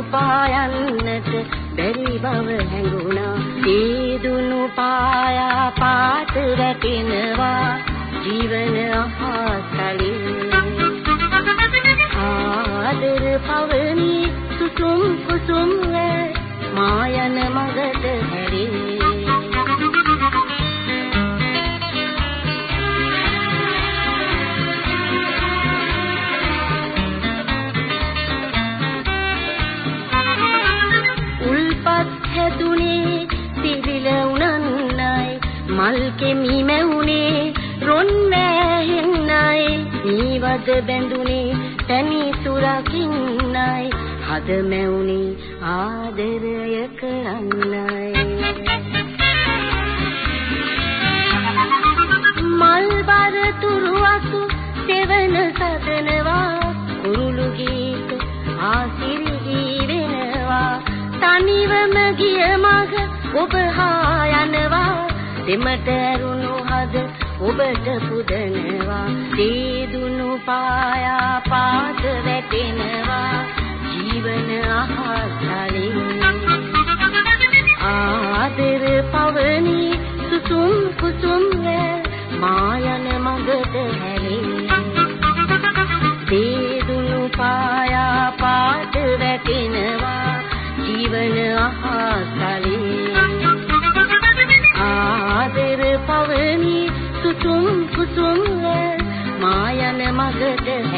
පිටුපායන්නට බැරි බව හැඟුණා. සීදුණු පායා පාට වැටෙනවා. ජීවන අහසලින් ආදර පවනි සුසුම් කුසුම් මායන මගට හැරේ. සිවිල උනන්නයි. මල් කෙමි මැවුනේ රොන් මෑහෙන්නයි නීවද බැඳුනේ තනි සුරකින්නයි. හද මැවුනේ ආදරය කරන්නයි. මල් බර තුරුවසු සෙවන සදනවා. කුරුළු ගීත ආසිරි වෙනවා තනිවම ගිය මග ඔබ හා යනවා. දෙමට ඇරුණු හද ඔබට පුදනවා. දීදුණු පායා පාද වැටෙනවා. ජීවන අහසලින් ආදර පවනි සුසුම් කුසුම් මායන මගට හැරේ දීදුණු පායා පාද වැටෙනවා. ජීවන අහසලින් මායන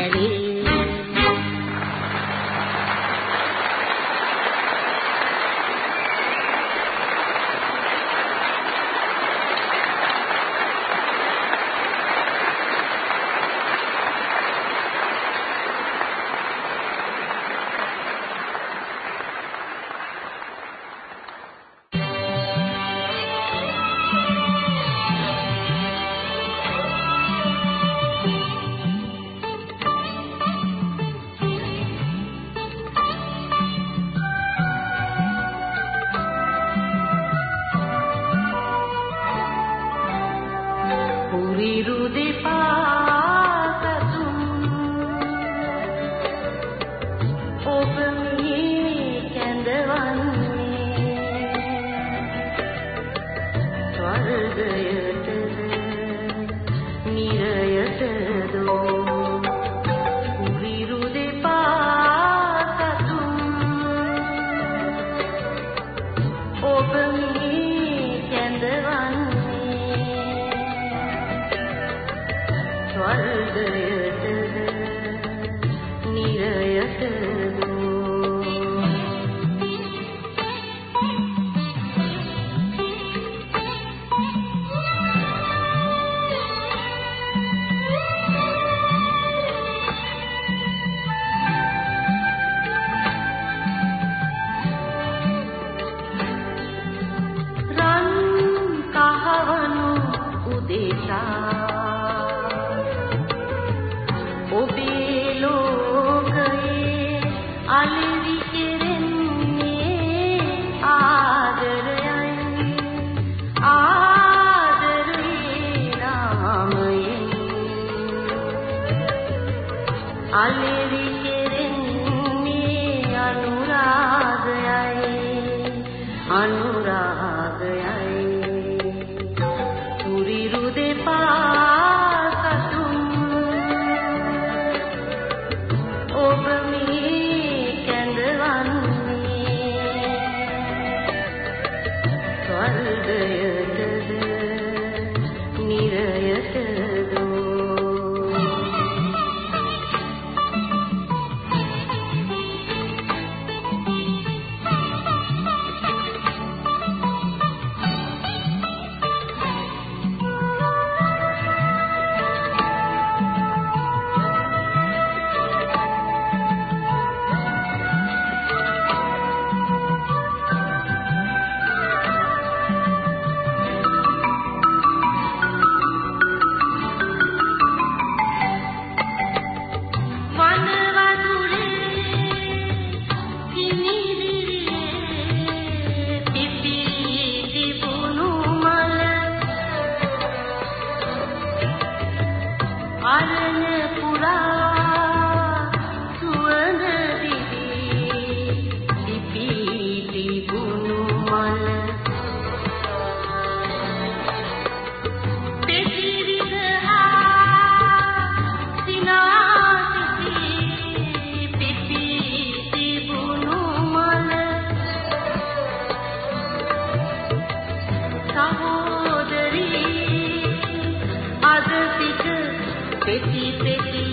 pretty, pretty.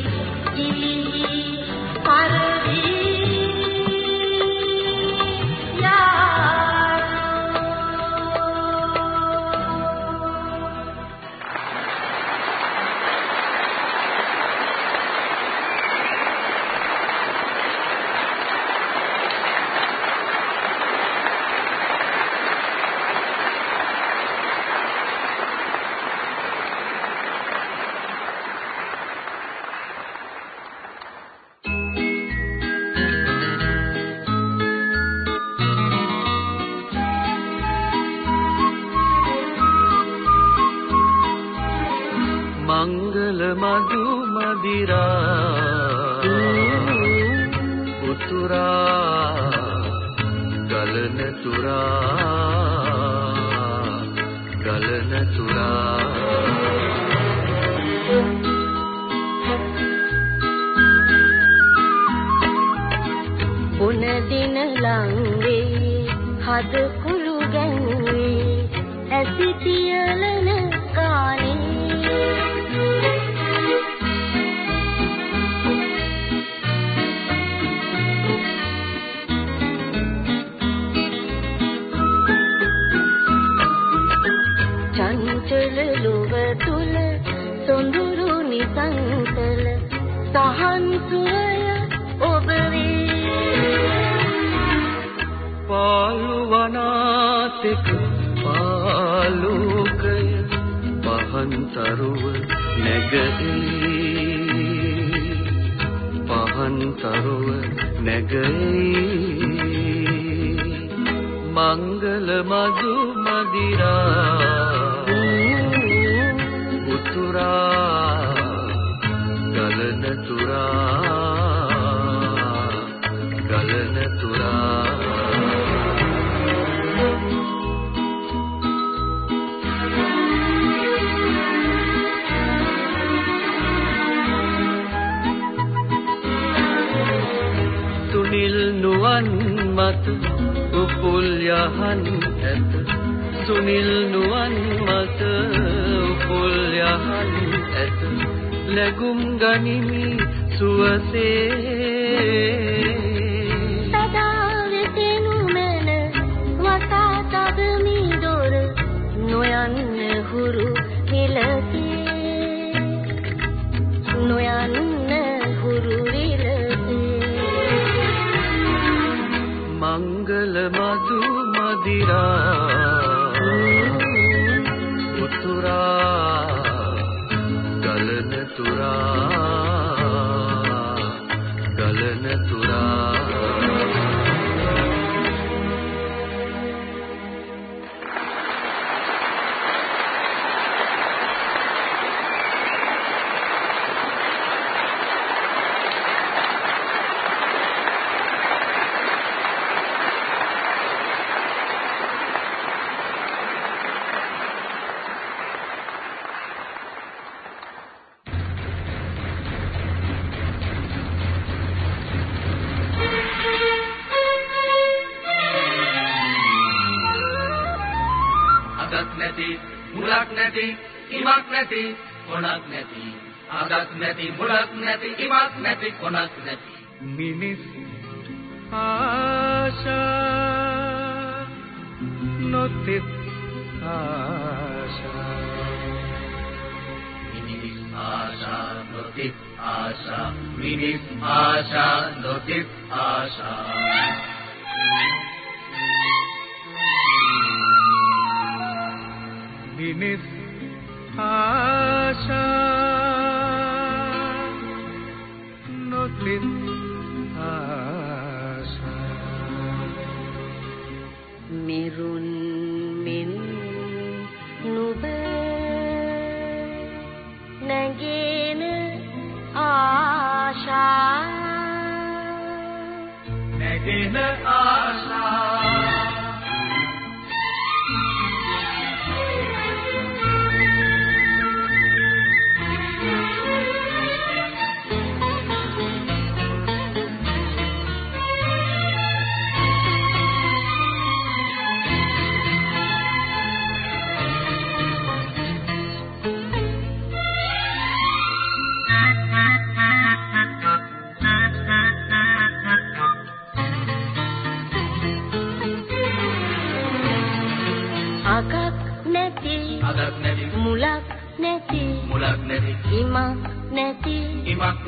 පහන්තරුව නැගී පහන්තරුව නැගී මංගල මදු මදිරා. උතුරා. ගලන තුරා. මත උපුල් යහන් ඇත? සුනිල් නුවන් මත උපුල් යහන් ඇත. ලැබුම් ගනිමි සුවසේ. නැති කොනක් නැති අගක් නැති මුලක් නැති ඉමක් නැති කොනක් නැති මිනිස් ආශා නොතිත් ආශා මිනිස් ආශා නොතිත් ආශා මිනිස් ආශා නොතිත් ආශා මිනිස් ආශා. නොතිත් ආශා. මෙරුන් මෙන් නුඹ නැගෙන ආශා. නැගෙන ආශා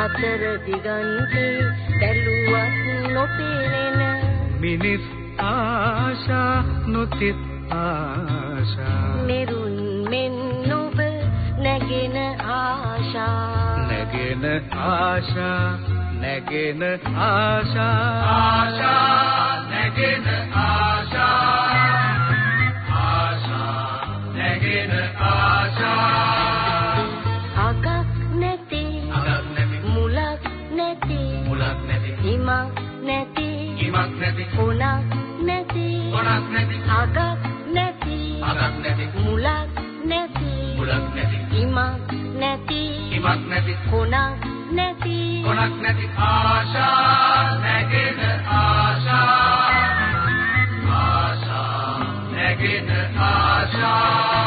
සතර දිගන්තේ බැලුවත් නොපෙනෙන මිනිස් ආශා නොතිත් ආශා. මෙරුන් මෙන් නොබ නැගෙන ආශා. නැගෙන ආශා නැගෙන ආශා. ආශා නැගෙන ආශා නැති. කොනක් නැති. කොනක් නැති. අගක් නැති. අගක් නැති. මුලක් නැති. මුලක් නැති. හිමක් නැති. හිමක් නැති. කොනක් නැති. කොනක් නැති. ආශා නැගෙන ආශා. ආශා නැගෙන ආශා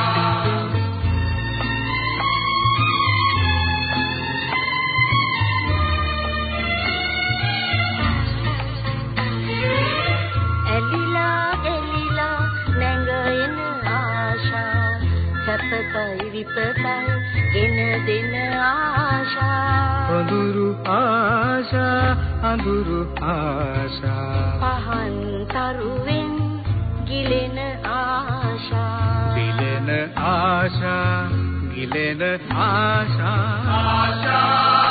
විපතයි ගෙන දෙන ආශා අඳුරු ආශා අඳුරු ආශා. පහන් තරුවෙන් ගිලෙන ආශා. පිලෙන ආශා ගිලෙන ආශා. ආශා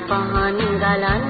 පහන් ගලන්නේ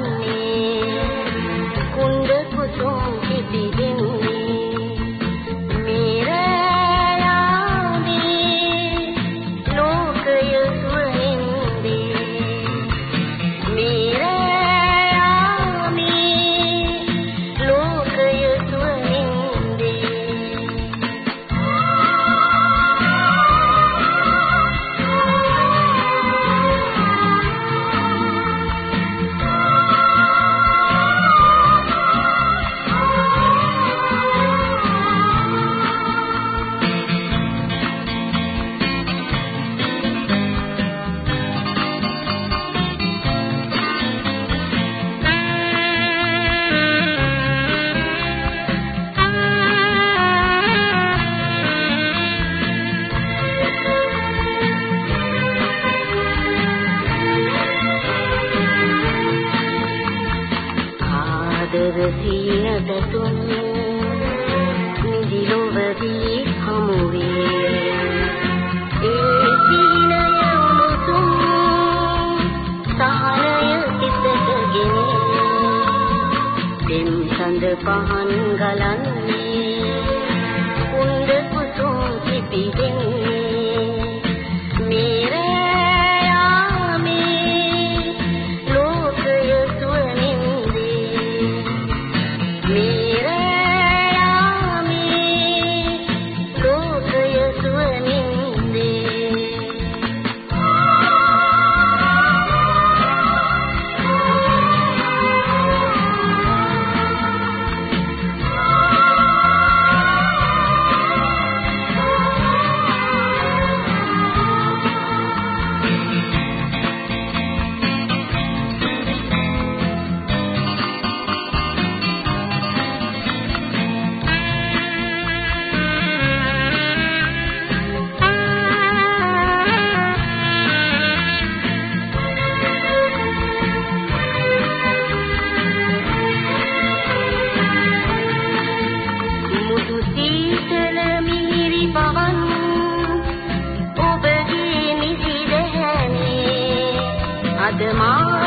Además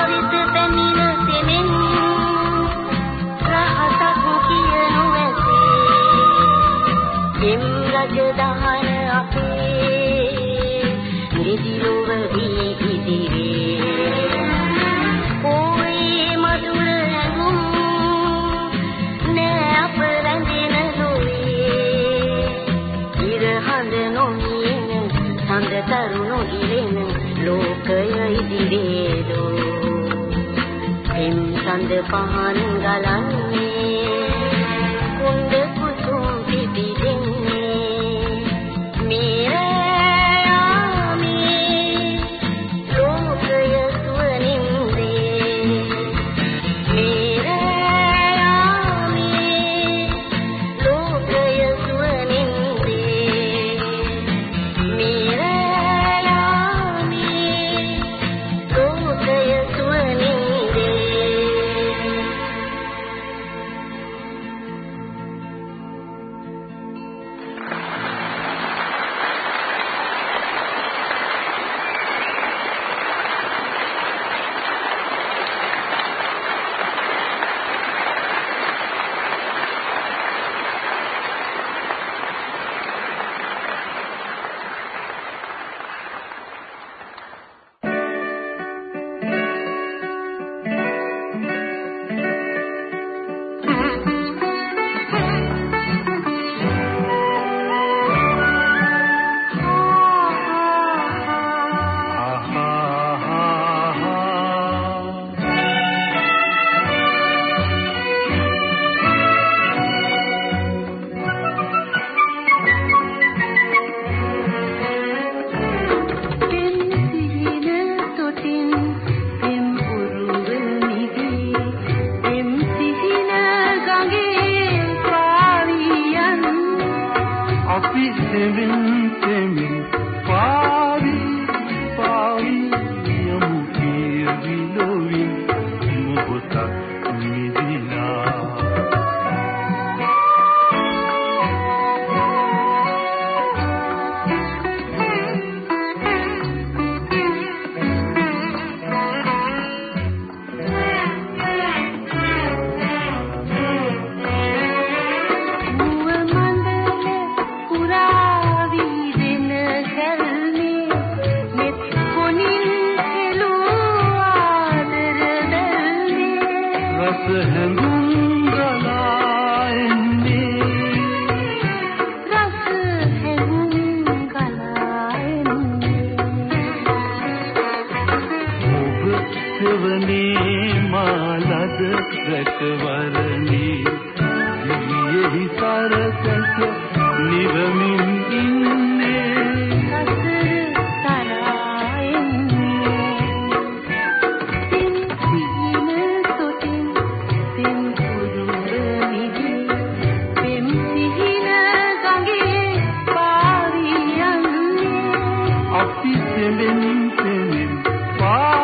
පහන් ගලන්න பாடித்தினின் பா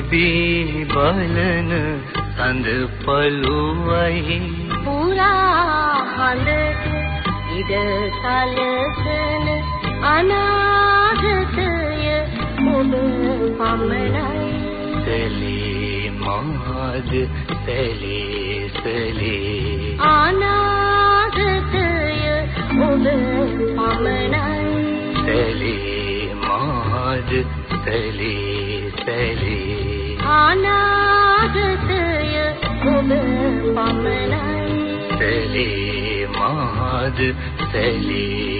පිබී බලන සඳ පළුවයි. පුරා හඳ ඉඩ සලසන අනාගතය ඔබ පමණයි. සලී මාද සැලේ මාද සැලේ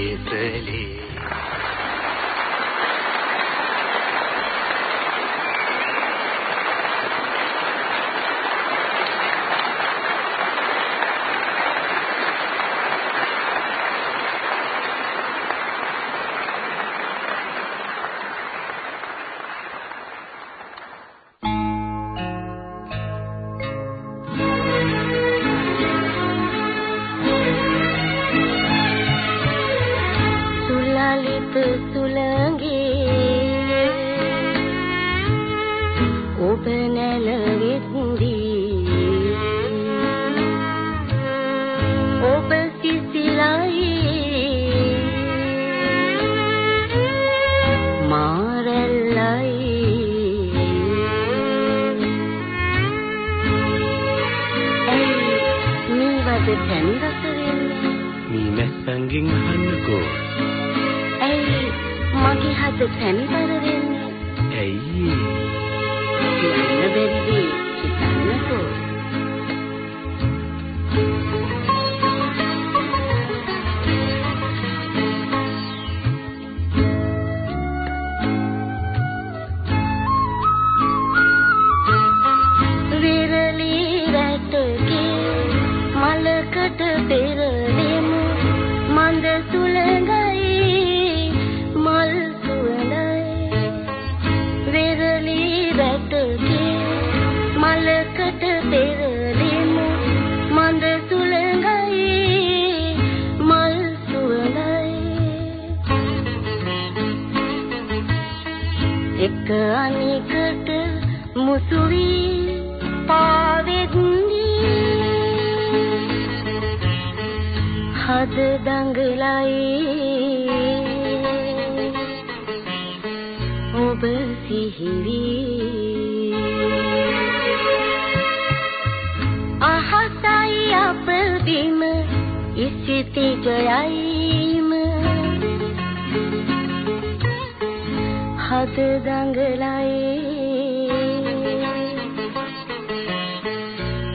දඟලයි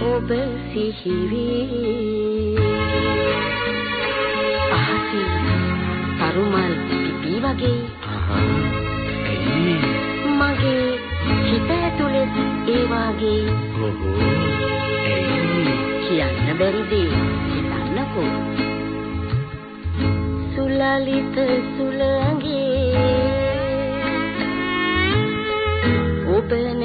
ඔබ සිහිවි අහසේ තරුමල් පිපි වගේ මගේ හිත ඇතුලේ ඒ වාගේ කියන්න බැරිද හිතන්නකෝ? සුලලිත සුලංගේ ඔබ